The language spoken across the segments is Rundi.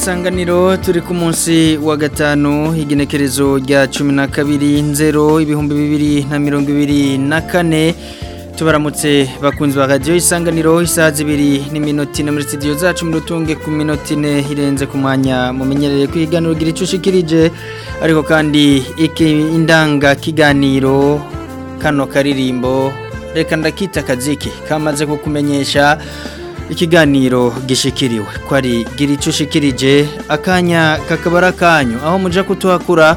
isanganiro turi ku munsi wa gatanu igenekerezo rya cumi na kabiri nzero ibihumbi bibiri na mirongo ibiri na kane tubaramutse bakunzi ba radiyo isanganiro isaha zibiri n'iminota ine muri studio zacu mu rutunge ku minota ine irenze ku mwanya mumenyereye kwiganira ugira icyo ushikirije ariko kandi indangakiganiro kano karirimbo reka ndakita akaziki kamaze kukumenyesha ikiganiro gishikiriwe kwari ari gira akanya kakaba ari aho muja kutuhakura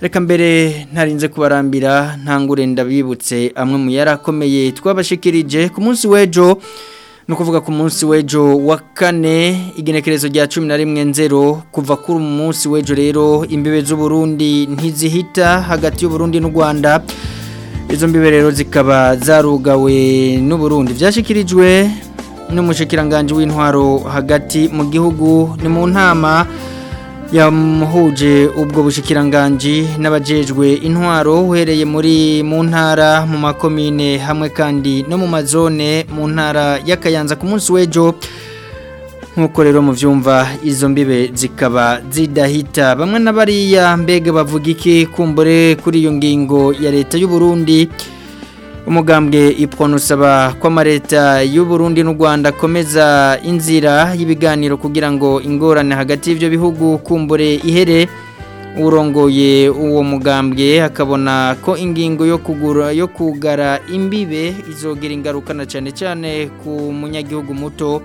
reka mbere ntarinze kubarambira ntangure ndabibutse amwe mu yarakomeye twabashikirije ku munsi w'ejo ni ukuvuga ku munsi w'ejo wa kane igenekerezo rya cumi na rimwe nzero kuva kuri munsi w'ejo rero imbibe Burundi ntizihita hagati y’u Burundi n'u rwanda izo mbibe rero zikaba zarugawe n’u n'uburundi byashyikirijwe n'umushikiranganji w'intwaro hagati mu gihugu ni mu ntama yamuhuje ubwo bushikiranganji n'abajejwe intwaro uhereye muri mu ntara mu makomine hamwe kandi no mu mazone mu ntara y'akayanza ku munsi w'ejo nk'uko rero mu byumva izo mbibe zikaba zidahita bamwe na bariya mbega bavuga iki kumbure kuri iyo ngingo ya leta y'u Burundi umugambwe ipfonusaba ko y’u Burundi n'u rwanda akomeza inzira y'ibiganiro kugira ngo ingorane hagati y'ibyo bihugu kumbure ihere urongoye uwo mugambwe akabona ko ingingo yo kugura yo kugara imbibe izogera ingaruka na cyane cyane ku munyagihugu muto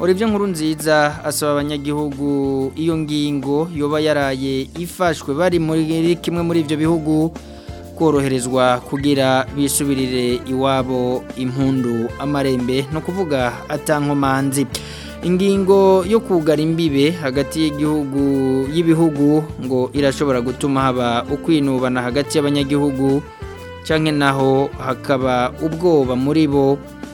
uribyo nkuru nziza asaba abanyagihugu iyo ngingo yoba yaraye ifashwe bari muri kimwe muri ibyo bihugu koroherezwa kugira bisubirire iwabo impundu amarembe no kuvuga atankomanzi ingingo yo kugara imbibe hagati y'igihugu y'ibihugu ngo irashobora gutuma haba ukwinubana hagati y'abanyagihugu cyangwa naho hakaba ubwoba muri bo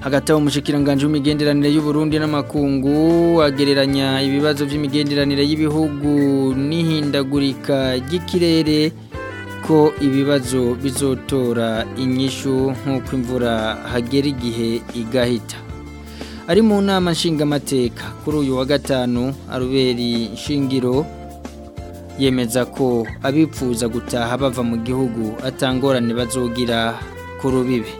hagati aho umushikiranganji w'imigenderanire y'uburundi n'amakungu agereranya ibibazo by'imigenderanire y'ibihugu n'ihindagurika ry'ikirere ko ibibazo bizotora inyishu nk'uko imvura hagera igihe igahita ari mu nama nshingamateka kuri uyu wa gatanu aruberi nshingiro yemeza ko abipfuza gutaha bava mu gihugu atangorane bazogira ku rubibe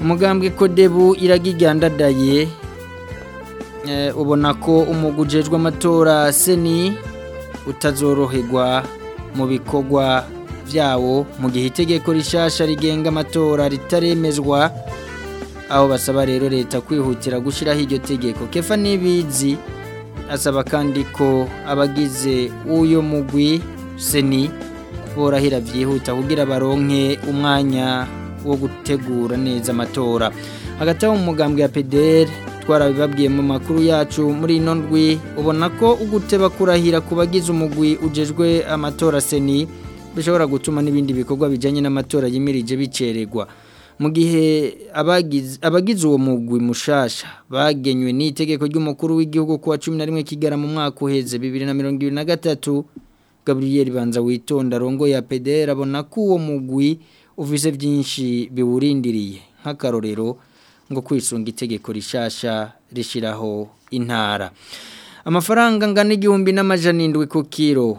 umugambwe ko debu iragigandadaye eh, ubona ko umugwi amatora seni utazoroherwa mu bikorwa byawo mu gihe itegeko rishasha rigenga amatora ritaremezwa aho basaba rero leta kwihutira gushyiraho iryo tegeko kefa n'ibizi asaba kandi ko abagize uyu mugwi seni borahira byihuta kugira baronke umwanya wo gutegura neza amatora hagati aho ya pederi twarabibabwiye mu makuru yacu muri ino ubona ko uguteba kurahira ku bagize umugwi ugejwe amatora seni bishobora gutuma n'ibindi bikorwa bijyanye n'amatora yimirije bicererwa mu gihe abagize uwo mugwi mushasha bagenywe n'itegeko ry'umukuru w'igihugu kuwa cumi na rimwe kigara mu mwaka uheze bibiri na mirongo ibiri na gatatu gaburiyeri banza witonda rongo ya pederi abona ko uwo mugwi uvize byinshi biwurindiriye nk'akarorero ngo kwisunga itegeko rishasha rishyiraho intara amafaranga angana igihumbi n'amajanindwi ku kiro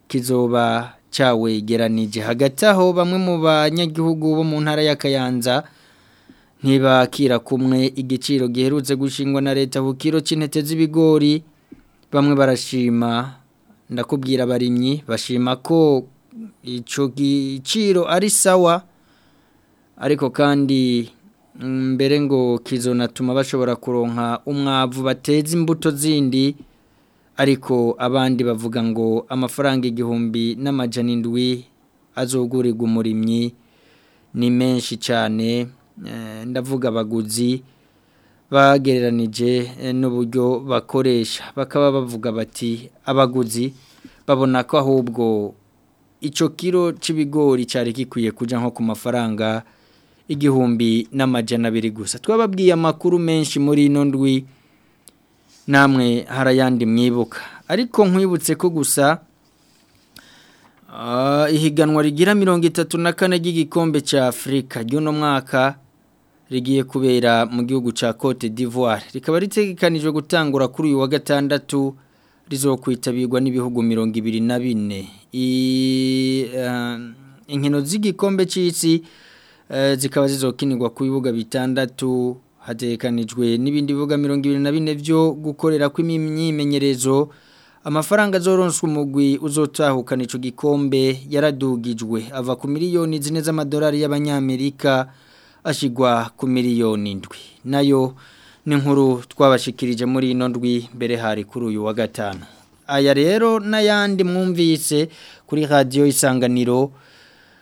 kizoba cyawegeranije hagati aho bamwe mu banyagihugu bo mu ntara y'akayanza ntibakira kumwe igiciro giherutse gushingwa na leta bukiro kiro z'ibigori bamwe barashima ndakubwira abarimyi bashima ko icyo giciro ari sawa ariko kandi mm, mbere ngo kizonatuma bashobora kuronka umwavu bateza imbuto zindi ariko abandi bavuga ngo amafaranga igihumbi n'amajana indwi azogurirwa umurimyi ni menshi cyane eh, ndavuga abaguzi bagereranije eh, n'uburyo bakoresha bakaba bavuga bati abaguzi babona ko ahubwo icyo kiro cy'ibigori cyari gikwiye kujya nko ku mafaranga igihumbi n'amajyana abiri gusa twababwiye amakuru menshi muri ino namwe harayandi mwibuka ariko nkwibutse ko gusa ah, ihiganwa rigira mirongo itatu na kane cya afurika mwaka rigiye kubera mu gihugu cya cote d'ivoire rikaba ritegekanijwe gutangura kuri uyu wa gatandatu rizokwitabirwa n'ibihugu mirongo ibiri na bine eh, inkino z'igikombe cy'isi eh, zikaba zizokinirwa ku bibuga bitandatu hatekanijwe n'ibindi bibuga mirongo ibiri na bine byo gukorera kw'imyimenyerezo amafaranga azoronswa umugwi uzotahukana icyo gikombe yaradugijwe ava ku miliyoni zine z'amadolari y'abanyamerika ashyirwa ku miliyoni indwi nayo n'inkuru twabashikirije muri ino ndwi mbere hari kuri uyu wa gatanu aya rero n'ayandi mwumvise kuri Radio isanganiro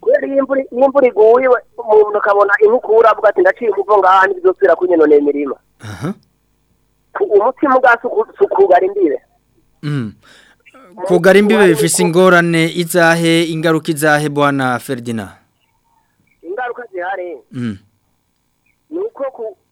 kubera imvuri imvuri iguye umuntu akabona inkukura avuga ati ndaciye umuvo ngaha ntibizosubira kunyonona imirima umutima ugasukuga imbibe mm. kugara imbibe bifise ingorane izahe ingaruka izahe bwana Ferdinand ingaruka zihari mm. nuko ku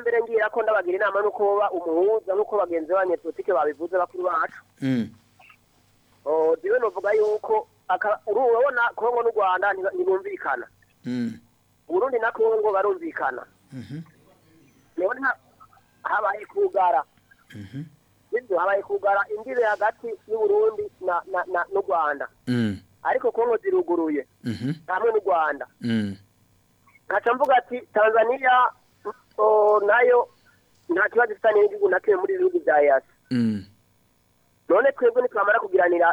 mbere ngira ko ndabagira inama nuko boba umuhuza nuko bagenzi b'abanyepolitike babivuze bakuru bacu mm. oh rero nuvuga yuko urabona kongo n'u rwanda ntibumvikana hmm. urundi na kongo barumvikana mm-hmm. none habaye kugara mm-hmm. ibyo habaye kugara imbibe hagati na n'u rwanda mm. ariko kongo ziruguruye mm-hmm. hamwe n'u rwanda mm. nkaca mvuga ati tanzania nayo nta kibazo isa n'igihugu na kimwe muri ibi bihugu mm. none twebwe ntitwamara kugiranira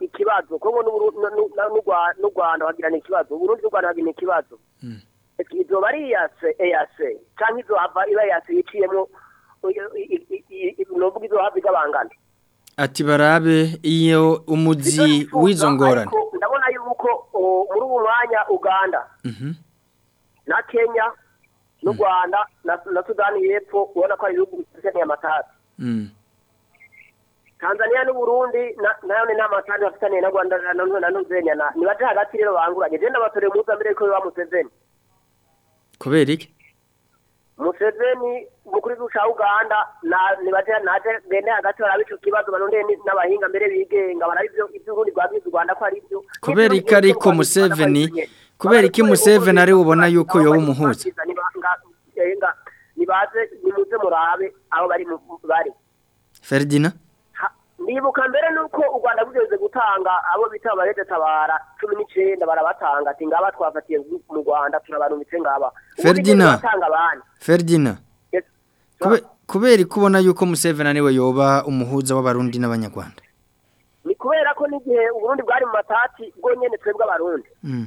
ikibazo kongo n'u rwanda bagirana ikibazo uburundi n'u rwanda bagirana ikibazo hmm. izoba ari iyase eyase cyangwa izohava iba yase yiciyemo ni uvuga izohava igabangana ati barabe iyo umuzi w'izo ngorane ndabona yuko muri ubu uganda mhm. na kenya n'u hmm. rwanda na sudani y'epfo ubona ko ari ibihugu bikeneye amatara hmm. tanzania n'uburundi nayo ni inama kandi bafitaniye na rwanda na nuzenya ni hagati rero banguranye genda abaturire mpuzamire ko biba museveni kubera iki museveni mukuru w'usha uganda ni bake naje genda hagati barabica ikibazo barondeye n'abahinga mbere bigenga barabibyo iby'urundi rwabizi u rwanda ko ari byo kubera iki ariko museveni kubera iki museveni ari ubona yuko yoba umuhuza nibaze eh, nimuze murabe aho bari bari feridina ndibuka mbere nuko u rwanda rugeze gutanga abo bita tabara cumi n'icyenda barabatanga ati ngaba twafatiye mu rwanda turabarumitse ngaba ferdina ferdina kubera kubona yuko museveni niwe yoba umuhuza w'abarundi n'abanyarwanda ni kubera ko n'igihe uburundi bwari mu matati bwonyine twebwe abarundi mm.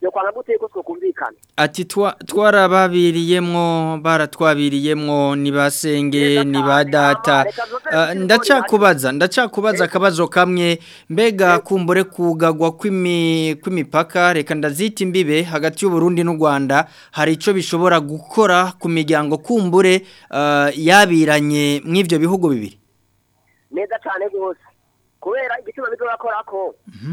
yo kwanga guteye ko twakumvikana ati twarababiriyemwo baratwabiriyemwo ni basenge ni ba data ah, ndacakubaza ndacakubaza akabazo kamwe mbega kumbure kugagwa kw'imipaka reka ndaziti mbibe hagati y’u Burundi n'u rwanda hari icyo bishobora gukora ku miryango kumbure ah, yabiranye mw'ibyo bihugu bibiri neza cyane rwose kubera igituma bizobakora ko mhm.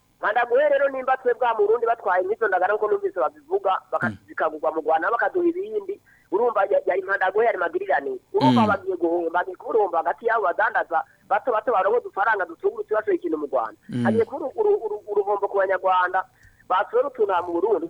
bandaguhe rero nimba twe bwa murundi batwaye nk'izo ndagara nk'uko numvise babivuga bikagurwa mm. mu rwanda bakaduha ibindi urumva yari mpandaguhe yari magirirane urumva mm. bagiye guhomba ni kuba urumva hagati y'abo badandaza bato bato baronka udufaranga dutungurutse bashoye ikintu mu rwanda mm. hagiye kuba uruhombo ku banyarwanda basohora utuntu mu burundi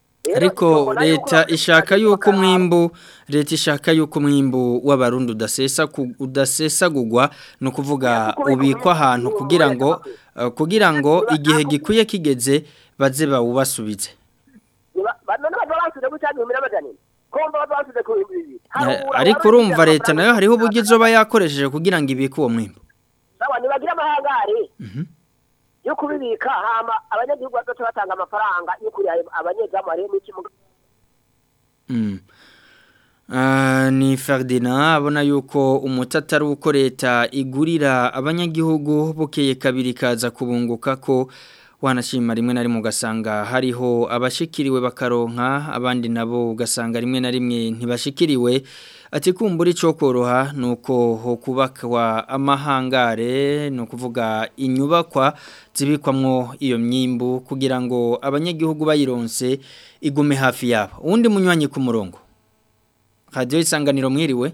ariko leta ishaka yuko umwimbu leta ishaka yuko umwimbu w'abarundi udasesa gugwa ni kuvuga ubikwa ahantu eh, kugira ngo kugira ngo igihe gikuye kigeze baze bawubasubitse eh, ariko urumva leta nayo hariho ubugizo izoba kugira ngo ibike uwo mwimbu yo kubibika hama abanyagihugu bazoce batanga amafaranga yo kuri abanyezamu ariyo n'iki mm. Ah, ni Ferdinand abona yuko umutata uko leta igurira abanyagihugu bukeye kabiri kaza kubunguka ko wanashima rimwe na rimwe ugasanga hariho abashikiriwe bakaronka abandi nabo ugasanga rimwe na rimwe ntibashikiriwe ati kumbura icyo koroha ni uko hokubakwa amahangare ni ukuvuga inyubakwa zibikwamo iyo myimbu kugira ngo abanyagihugu bayironse igume hafi yabo uwundi munywanyi ku murongo radiyo isanganiro mwiriwe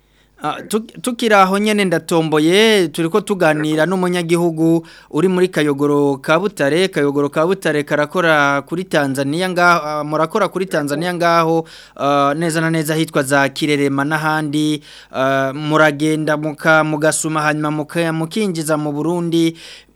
Tukira aho nyine ndatomboye turi tuganira n'umunyagihugu uri muri kayogoro ka butare kayogoro ka butare karakora kuri tanzania ngaho ah, murakora kuri tanzania ngaho ah, neza na neza hitwa za kirerema n'ahandi ah, muragenda muka, mugasuma hanyuma mukinjiza mu burundi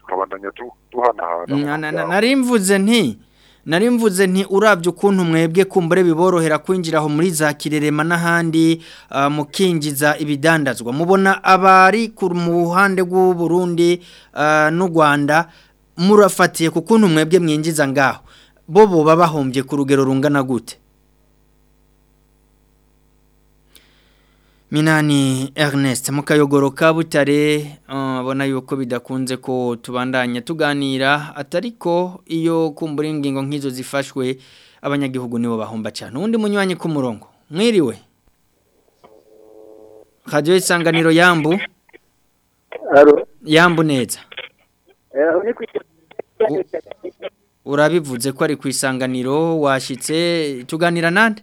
tukabandanya duhanahana narimvuze nti nari mvuze nti urabye ukuntu mwebwe kumbure biborohera kwinjira aho muri za kirerema n'ahandi ah, mukinjiza ibidandazwa mubona abari ku mu buhande bw'uburundi ah, n'u rwanda murafatiye ku kuntu mwebwe mwinjiza ngaho Bobo babahombye ku rugero rungana gute Minani Ernest mukayogoro ka butare uh, abona yuko bidakunze ko tubandanya tuganira atariko iyo kumbura ingingo nk'izo zifashwe abanyagihugu nibo bahomba cyane undi munywanyi ku murongo mwiriwe Radio isanganiro yambu Allo yambu neza eh, Urabivuze ko ari ku isanganiro washitse tuganira nande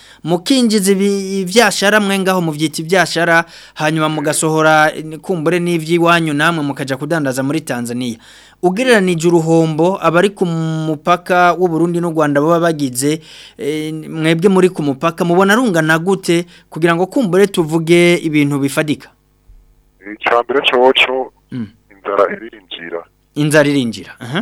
mukinjiza ivyashara mwe ngaho mu vyita ivyashara hanyuma mugasohora kumbure wanyu namwe mukaja kudandaza muri Tanzania ugereranije uruhombo abari ku mupaka w'u Burundi n'u Rwanda baba bagize e, mwebwe muri ku mupaka mubona rungana gute kugira ngo kumbure tuvuge ibintu bifadika icya mbere cyoco mm. inzara irinjira inzara irinjira mhm.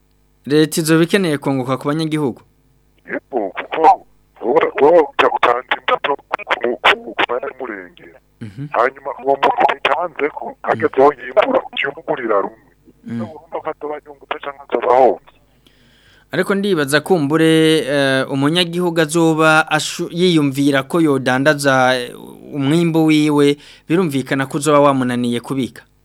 leta izo bikeneye kunguka ku banyagihugu yego kuko wowe utanze imbuto ku banyamurenge mhm. hanyuma uwo muntu uyitanzeko agezeho yimbura ukimugurira rumwe Mm. ariko ndibaza kumbure eh, umunyagihugu azoba yiyumvira ko yodandaza eh, umwimbo wiwe birumvikana ko uzoba wamunaniye kubika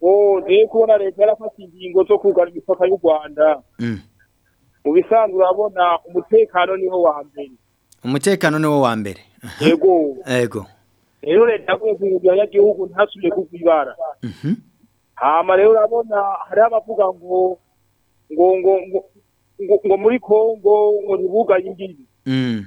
wowe kubona leta yarafata ingingo zo kugara imipaka y'u rwanda mm. mu bisanzwe urabona umutekano niho wa mbere umutekano niwo wa mbere yego yego rero leta yaguye ku ngingo y'agihugu ntasubire kukwibara mhm. hama rero urabona hariho abavuga ngo ngo ngo ngo muri kongo ngo ntibuganye imbibi mm.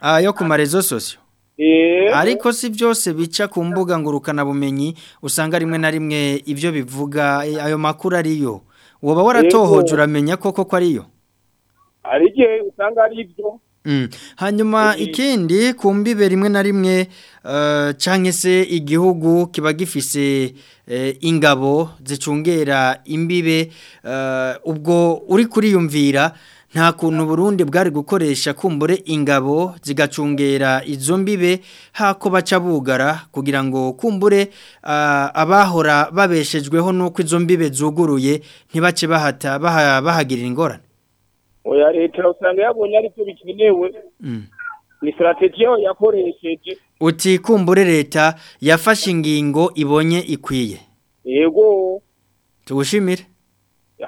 ah yo kuma rezo sosio ariko si byose bica ku mbuga bumenyi usanga rimwe na rimwe ibyo bivuga eh, ayo makuru ariyo waba waratohoje uramenya koko ko ariyo hari igihe usanga ari ibyo mm. hanyuma ikindi ku mbibe rimwe na rimwe eh, cyangwa se igihugu kiba gifise eh, ingabo zicungera imbibe ubwo uri kuriyumvira nta kuntu Burundi bwari gukoresha kumbure ingabo zigacungera izombibe hako baca bugara kugira ngo kumbure abahora babeshejweho nuko izo mbibe zuguruye ntibace bahata bahagirira ingorane oya leta usanga yabonye ariko bikenewe mm. ni sitarategiye yakoresheje uti kumbure leta yafashe ingingo ibonye ikwiye yego tugushimire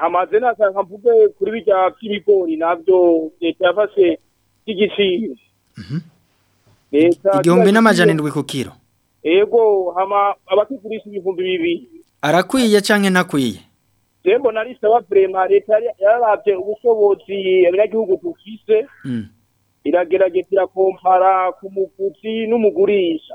hamaze nasanga mvuge kuri bijya by'ibigori nabyo leta yafashe by'igiciro mhm. igihumbi n'amajana indwi ku kiro yego hama abakigurisha ibihumbi bibiri arakwiye cyangwa ntakwiye rero narisaba vurema leta yarabye ubushobozi abanyagihugu dufise mm. iragerageza irakompara ku muguzi n'umugurisha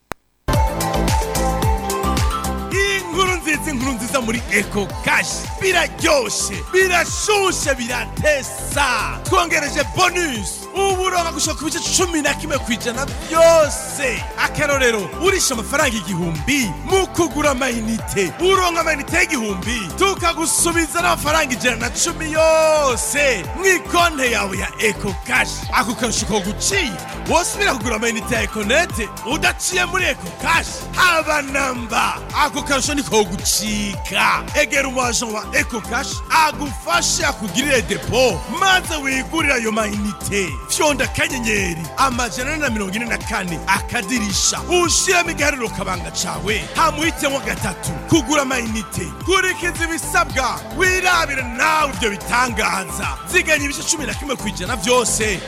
ifite muri eko kashi biraryoshye birashushe biratesa twongereje bonusi ubu uronka gushaka ibice cumi na kimwe ku ijana byose akarorero urisha amafaranga igihumbi mu kugura amayinite uronka amayinite y'igihumbi tukagusubiza n'amafaranga ijana na cumi yose mu ikonte yawe ya eko kashi ako karusho kaguciye wosubira kugura amayinite ya ekonete udaciye muri eko kashi haba namba ako karusho niko guciye bigacika egera umuhaje wa eko kashi agufashe akugirire depo maze wigurire ayo mayinite fyonda akanyenyeri amajana na mirongo ine na kane akadirisha ushyiremo igihariro kabanga cawe hamuhitemo gatatu kugura amayinite kurikiza ibisabwa wirabire nawe ibyo bitangaza ziganya ibice cumi na kimwe ku ijana byose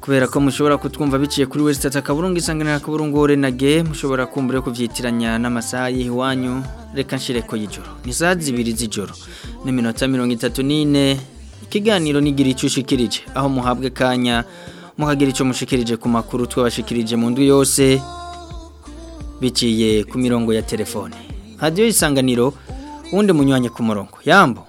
kubera ko mushobora kutwumva biciye kuri wese akaburungu isanganira akaburungore na ge mushobora kumva uri kubyitiranya n'amasaha y'iwanyu reka nshireko y'ijoro ni isaha z'ijoro n'iminota mirongo itatu n'ine ikiganiro nigira icyo ushikirije aho muhabwa kanya mukagira icyo mushikirije ku makuru twabashikirije mu ndu yose biciye ku mirongo ya telefone radiyo y'isanganiro uwundi munyuranye ku murongo yambo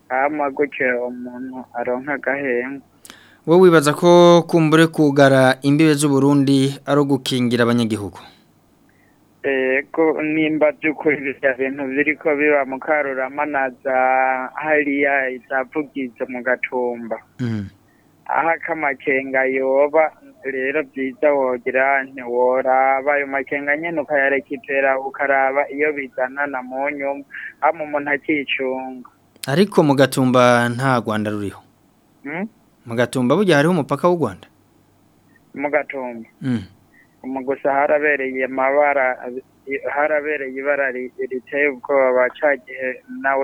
hama gutyo umuntu aronka agahembwa wowe wibaza ko kumbure kugara imbibe z'uburundi ari ugukingira abanyagihugu ego nimba by'ukuri bya bintu biri ko biba mu karurama na za hariya izavugiza mu gatumba hmm. aho akamakenga yoba rero byiza wogira ntiworaba ayo makenga nyene ukayarekipera ukaraba iyo bizana na munyu hama umuntu akicunga ariko mu gatumba nta rwanda ruriho hmm? mu gatumba burya hariho umupaka w'u rwanda mu gatumba mm. mu gusa harabereye amabara harabereye ibara riteye ubwoba cagihe nawe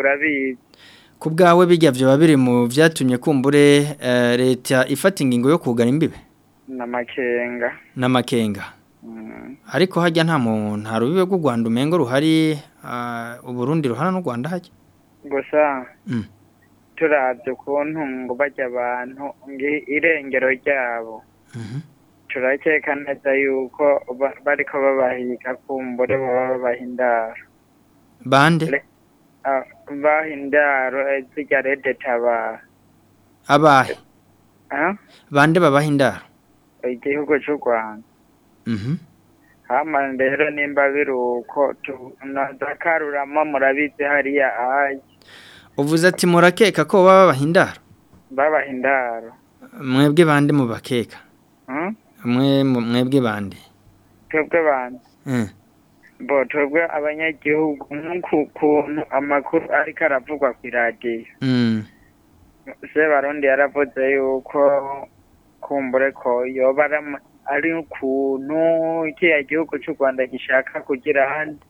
urabizi ku bwawe bijya byo babiri mu byatumye kumbure eh, leta ifata ingingo yo kugana imbibe n'amakenga n'amakenga mm. ariko hajya nta muntu nta rubibe rw'u rwanda umengo ruhari ah, uburundi ruhana n'u rwanda hajya gusa mm. turabye ukuntu ngo bajya abantu irengero ryabo mm-hmm. turakeka neza yuko bariko babahiga kumbure baba babaha indaro bande baha indaro eh, zijya redetabara abahe eh, ah? bande babaha igihugu cy'u rwanda mm-hmm. hamara rero nimba biri uko nazakaruramo murabizi hariya ahaye uvuze ati murakeka ko baba bahindara babahindara mwebwe bande mu bakeka hmm? mwebwe bande twebwe bande eh. bo twebwe abanyagihugu nkuko kuntu amakuru ariko aravugwa ku iradiyo mm. se barundi yaravuze yuko kumbure ko yoba ari ukuntu kiriya gihugu cy'u rwanda gishaka kugira ahandi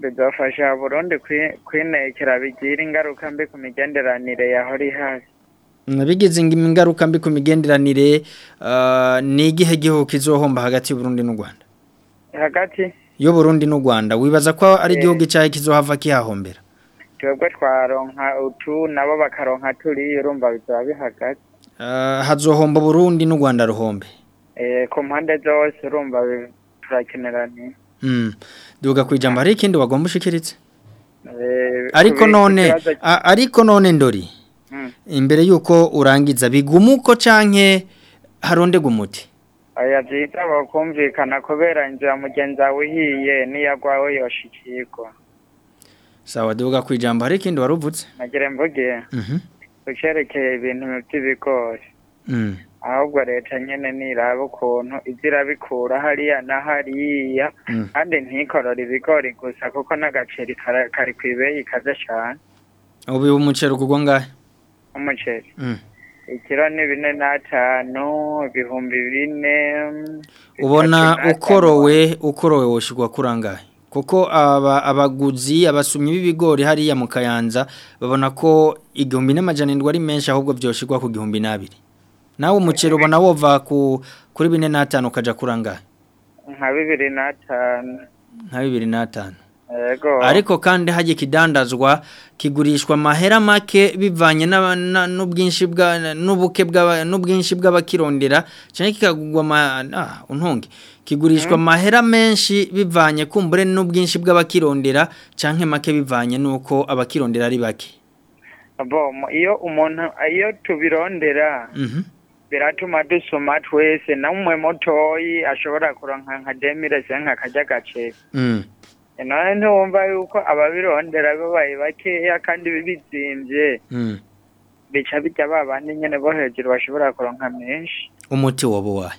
bizafasha burundu kwinekera bigira ingaruka mbi ku migenderanire yaho uri hasi mm, bigize ingaruka mbi ku migenderanire ah, ni igihe gihugu kizohomba hagati y'uburundi n'u rwanda hagati Burundi n'u rwanda wibaza ko ari eh. igihugu icyaha kizohava kihahombera twebwe twaronka utu nabo bakaronka turiya urumva bizaba bihagaze eh, hazohomba Burundi n'u Rwanda ruhombe eh, ku mpande zose urumva turakenera ni hmm. duga ku ijambo hari ikindi wagomba ushikiritse eh, ariko none ariko none ndori hmm. imbere y'uko urangiza bigumuko canke harondega umuti aya byitaba kumvikana kubera inzu ya mugenzi wawe n'iyagwawe yoshikirwa sawa duga ku hari ikindi wari uvutse mvuge ku mhm. cyerekeye ibintu by'ibigori mm. ahubwo leta nyine niraba ukuntu irabikura hariya na hariya mm. kandi ntikorore ibigori gusa kuko n'agaceri kari ku ibeyi cyane ubu umuceri ukugwa ngahe umuceri mm. ikiro ni bine n'atanu ibihumbi bine ubona ukorowe ukorowe woshyirwa kurangaye kuko abaguzi abasumyi b'ibigori hari ya Mukayanza babona ko igihumbi n'amajanirwa ari menshi ahubwo byoshyirwa ku gihumbi n'abiri nawe umuceri ubona wova ku kuri bine n'atanu ukajya kurangaye nka bibiri n'atanu nka bibiri ariko kandi hajya kidandazwa kigurishwa mahera make bivanye n'ubwinshi n'ubuke n'ubwinshi bw'abakirondera cyane kikagurwa untunge kigurishwa mm-hmm. mahera menshi bivanye kumbure n'ubwinshi bw'abakirondera cyane make bivanye n'uko abakirondera ari bake iyo umuntu iyo tubirondera mm biratuma dusoma twese namwe mutoyi ashobora kuronka nka demire akajya nk'akajya gaceri ntumva yuko ababirondera babaye bakeya kandi bibitsimbye hmm. bica bijya babana nyine bo hejuru bashobora kuronka menshi umuti waba uwaye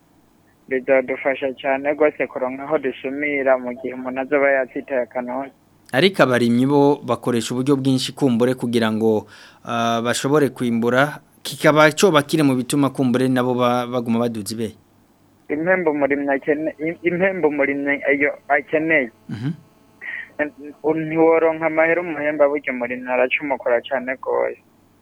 Bizadufasha cyane rwose kuronka aho dusumira mu gihe umuntu azaba yatsitaye ariko abarimyi bo bakoresha uburyo bwinshi kumbure kugira ngo ah, bashobore kwimbura kikaba cyo bakire mu bituma kumbure nabo baguma baduza ibe impembo umurimyi akeneye impembo umurimyi akeneye mhm. ntiworonka amahera umuhemba burya umurimyi aracumukora cyane goye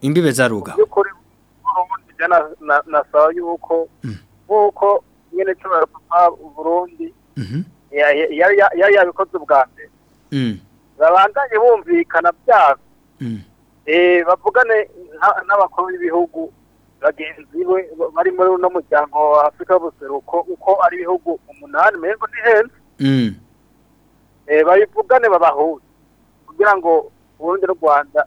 imbibe zaruga by'ukuri uburundi nasaba yuko nk'uko mm-hmm. nyine nshobora mm-hmm. ya ya ya yabikoze ubwa mbere mm. babandanye bumvikana byabo mm. eh, bavugane n'abakuru b'ibihugu bagenzi be bari muri uno muryango wa afurika y'ubuseruko uko ari ibihugu umunani mbega ni henshi mm. Eh, babivugane babahuze kugira ngo uburundi n'u rwanda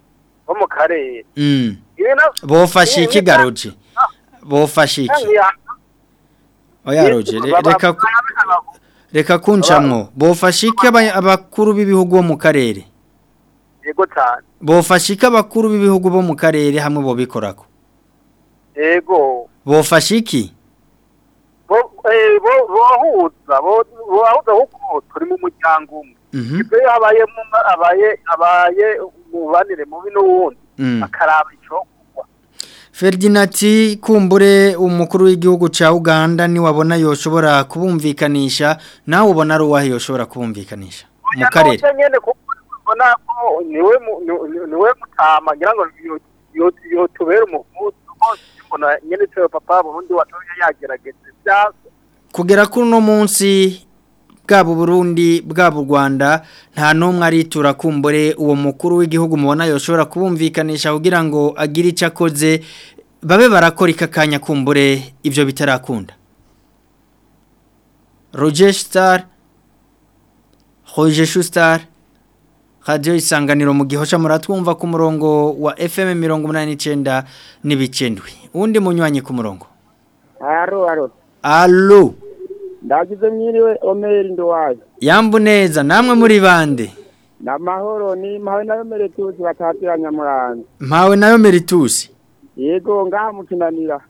bo mu karere hmm. bofashe iki bofashe iki oya roje reka reka kuncamwo bofashe abakuru b'ibihugu bo mu karere yego cyane bofashe abakuru b'ibihugu bo mu karere hamwe bo bikorako yego bofashe iki bo eh bo bo huza bo huza huko turi mu muryango umwe Mhm. ibyo iyo habaye umubanire mubi n'uwundi mm. akaraba icyokugwa ferdinati kumbure umukuru w'igihugu cya uganda niwabona yoshobora kubumvikanisha nawe ubona ari uwahe yoshobora kubumvikanisha mu karere kugera kuri no munsi bwaba Burundi bwabo u Rwanda nta numwe aritura kumbore uwo mukuru w'igihugu mubona yoshobora kubumvikanisha kugira ngo agire icyo babe barakora ikakanya kumbure ibyo bitarakunda roger Star roger shusitari radiyo isanganiro mu gihosha muratwumva ku murongo wa fm mirongo inani n'icyenda n'ibikendwi undi munywanyi ku murongo alo alo alo ndagize mwiriwe omeri nduwaje yambu neza namwe muri bande namahoro ni mawe nayo meritusi batatira nyamuranze mawe nayo meritusi yego ngaha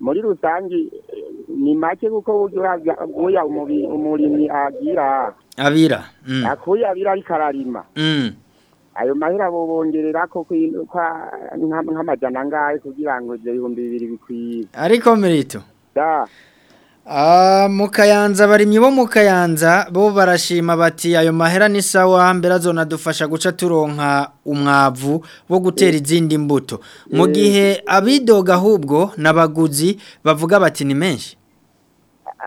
muri rusange ni make kuko uya umurimyi agira abira mm. akuye abira ariko ararima mm. ayo mahera bobongerera ko nk'amajana angahe kugira ngo ibyo bihumbi bikwiye ariko merito ah, mu kayanza barimye bo mu bo barashima bati ayo mahera ni sawa mbere azonadufasha guca turonka umwavu wo gutera izindi mbuto mu eh. gihe abidoga ahubwo n'abaguzi bavuga bati ni menshi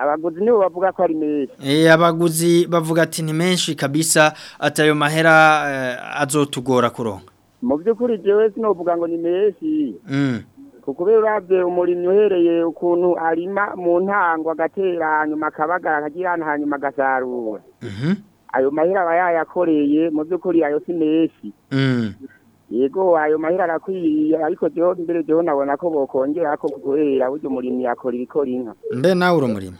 abaguzi nibo bavuga ko ari menshi eh, abaguzi bavuga ati ni menshi kabisa atayo mahera eh, azotugora kuronka mu by'ukuri jewe sinovuga ngo ni menshi mm kubera urabye umurimyi uhereye ukuntu arima mu ntango agatera hanyuma akabagara akagirana hanyuma agasarura mhm. ayo mahera aba yayakoreye mu by'ukuri ayo si menshi mm. yego ayo mahera arakwiriye ariko jewe mbere jewe nabona ko bokongera ko kubera buryo umurimyi akora ibikora inka mbe nawe uri umurimyi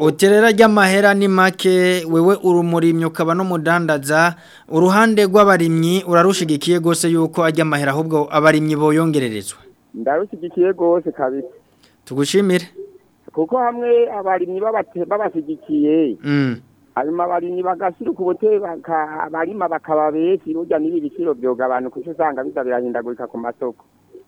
Uterera ry'amahera ni make wewe urumurimyi ukaba no mudandaza uruhande rw'abarimyi urarushigikiye gose yuko ajya amahera ahubwo abarimyi boyongererezwa Ndarushigikiye gose kabisa Tugushimire kuko hamwe abarimyi babasigikiye mm. hanyuma abarimyi bagasiruka ubute abarima bakaba benshi burya n'ibi biciro byogabanuka icyo usanga biza ku masoko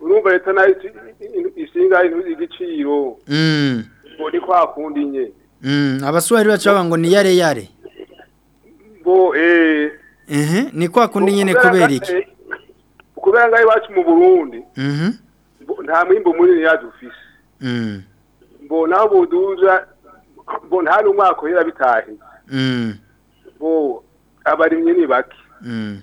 urumva leta nayo isinga igiciro ngo ni kwa kundi nye abaswahili bacaga ngo ni yare yare bo eh ni kwa kundi nyene kubera iki kubera ngai wacu mu Burundi nta mwimbo munini yadufise mhm bo naho buduza bo nta numwako mm. yera bitahe mhm abarimye ni bake Mm.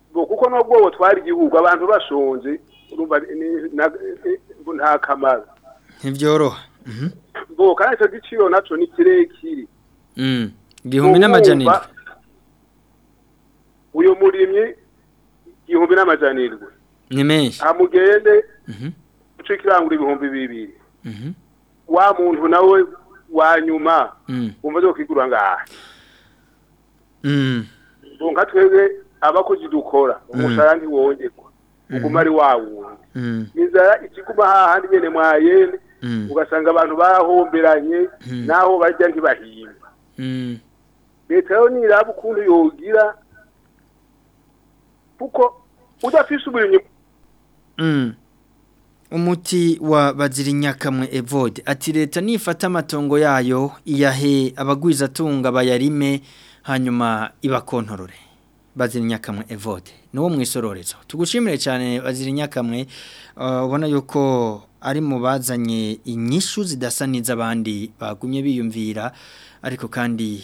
kuko n'ubwo twari igihugu abantu bashonje nta kamaro ntibyoroha mhm. bo kandi icyo giciro nacyo ni kirekire mm. igihumbi n'amajanirwe uyu murimye igihumbi n'amajanirwe ni menshi amugende uca mhm. ikirangura ibihumbi bibiri mhm. wa muntu nawe wa nyuma mm. wumva zo kwigura ngaha mm. nka twebwe abakozi dukora umushahara ntiwongerwa uguma ari wa wundi inzara ikiguma hahandi nyene mwayene Hmm. ugasanga abantu bahomberanye hmm. n'aho bajya ntibahimba hmm. leta yo ntiraba ukuntu yogira kuko udafise uburimyi umuti wa nyakamwe evode ati leta nifata amatongo yayo iyahe abagwizatunga atunga bayarime hanyuma ibakontorore bazirinyaka evode ni uwo mu isororero tugushimire cyane nyakamwe ah, ubona yuko ari mu bazanye inyishu zidasaniza abandi bagumye biyumvira ariko kandi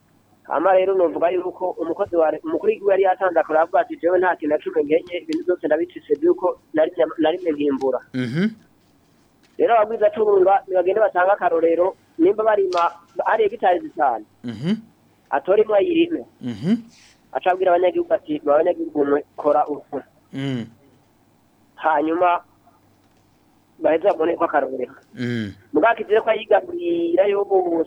ama rero numvuga yuko umukozi wa umukuru yari yatanze akora avuga ati jewe nta kintu na kimwe nkenye ibintu byose ndabitse by'uko nari rimwe nkimbura mhm. rero ababwizatunga nibagende batanga akarorero nimba barima ari hegitari zitanu mhm. atora imwe ayirime mhm. acabwira abanyagihugu ati abanyagihugu mwe kora uku mm. hanyuma baheza babone ko akarorero mm. mugakizire ko ayigabwira yo mu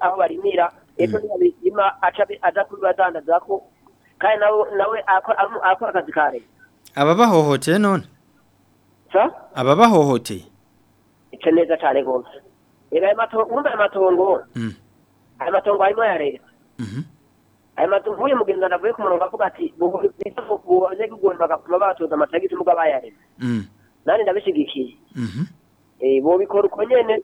aho barimira ejo ntiyabipima aja kubibadandazako kandi nawe akora akazi ka leta ababahohoteye none ababahohoteye ica neza cyane rwose wumva ayo matongo ayo matongo harimo aya leta ayo matongo nk'uyu mugenzi anavuye ku murongo avuga ati buhuje kugomba bakatuma batoza amatagisi mbuga bayarema nani ndabishigikiye bobikora uko nyene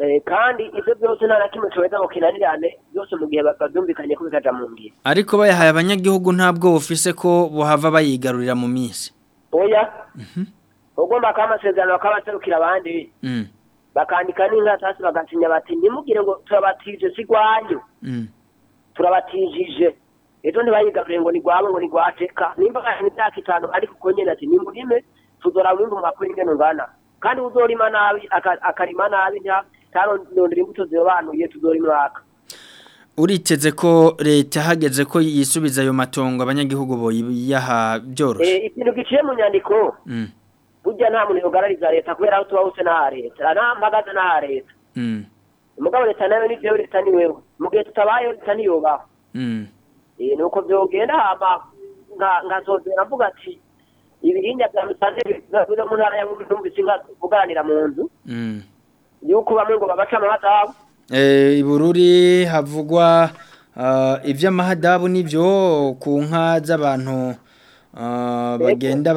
Eh, kandi ibyo byose nta na kimwe tuweza gukinanirane byose mu gihe babyumvikanye ko bikaja mu ngira ariko bayahaye abanyagihugu ntabwo bufise ko buhava bayigarurira mu minsi oya ugomba mhm. kuba amasezerano bakaba baserukira abandi mm. bakandika n'inkatasi bagasinya bati ntimugire ngo turabatije si rwanyu mm. turabatijije ejo ntibayigarure ngo ni rwabo ngo ni rwateka nimba kandi imyaka itanu ariko uko nyine ati nimurime tuzora wumva umwaka uri ungana kandi uzorima nabi akarima nabi nta tutarondera imbuto zirobanuye tuzora imyaka uriteze ko leta hageze ko yisubiza ayo matongo abanyagihugu yaha byoroshye eh, ikintu giciye mu nyandiko mm. burya nta muntu yugarariza leta kubera aho tuba hose n'aha leta nta mpagaze n'aha leta mm. umugabo leta nawe ni byo leta ni wewe mu gihe tutabayeho leta niyobaho ni mm. eh, uko byogenda hama nkazozera mvuga ati ibihingwa bya musanze biba mu ntara ya buri numvise nkavuganira mu nzu yuko bamwe ngo babaca amahadabu eh, i bururi havugwa ah, iby'amahadabu n'ibyo ku nka z'abantu ah, bagenda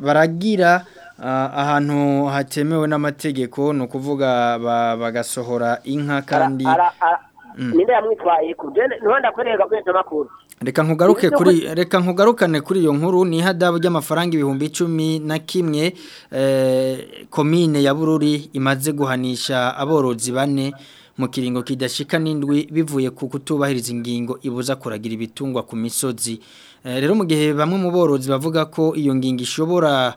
baragira ah, ahantu hatemewe n'amategeko ni ukuvuga bagasohora inka kandi Mm. ninde yamwitwaye ku byo ntuhanda kurega makuru reka nkugaruke kuri reka nkugarukane kuri iyo nkuru ni ihadabu ry'amafaranga ibihumbi icumi na kimwe eh, komine ya bururi imaze guhanisha aborozi bane mu kiringo kidashika n'indwi bivuye ku kutubahiriza ingingo ibuza kuragira ibitungwa ku misozi Eh, rero mu gihe bamwe mu borozi bavuga ko iyo ngingo ishobora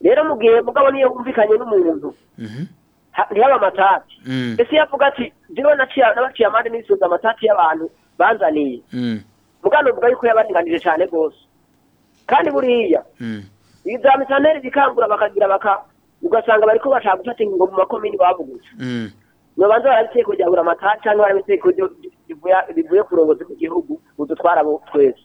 rero mu gihe mugabo niyo wumvikanye n'umuntu mhm. ntiyaba amatati mm. mbese yavuga ati njyewe n'abaciye amande n'ibisubizo amatati y'abantu banzaniye mm. mugana uvuga yuko yabarenganije cyane rwose kandi buriya mm. ibi bya misaneri bikangura bakagira baka ugasanga bariko bashaka gufata ingingo mu makomini bavugutse babanza barabiteye ko ryabura amatati cyangwa barabiteye ko rivuye ku burongozi bw'igihugu budutwara twese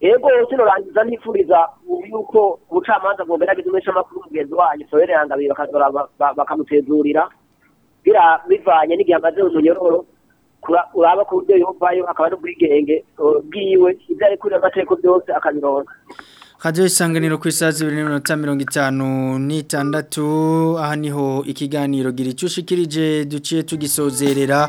yego sinorangiza ntifuriza yuko ubucamanza bwomeragiza umwesha makuru mugenzi wanyu sobereye yangabiri bakamutezurira bira bivanye n'igihe amaze mu uraba ku buryo yumvayo akaba ari ubwigenge bwiwe ibyo ari kurira amateko byose akabironka Radio isanganiro ku isazi 256 aha niho ikiganiro gira icushikirije duciye tugisozerera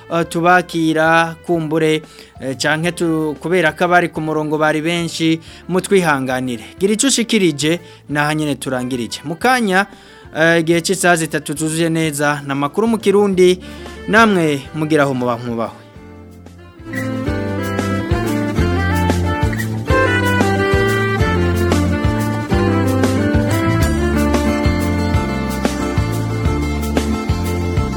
eh, tubakira kumbure eh, cyane kubera ko abari ku murongo bari benshi mutwihanganire gira icyo ushikirije naho nyine turangirije mukanya kanya igihe cy'isaha zitatu zuzuye neza ni amakuru mu kirundi namwe mugeraho muba nk'ubaho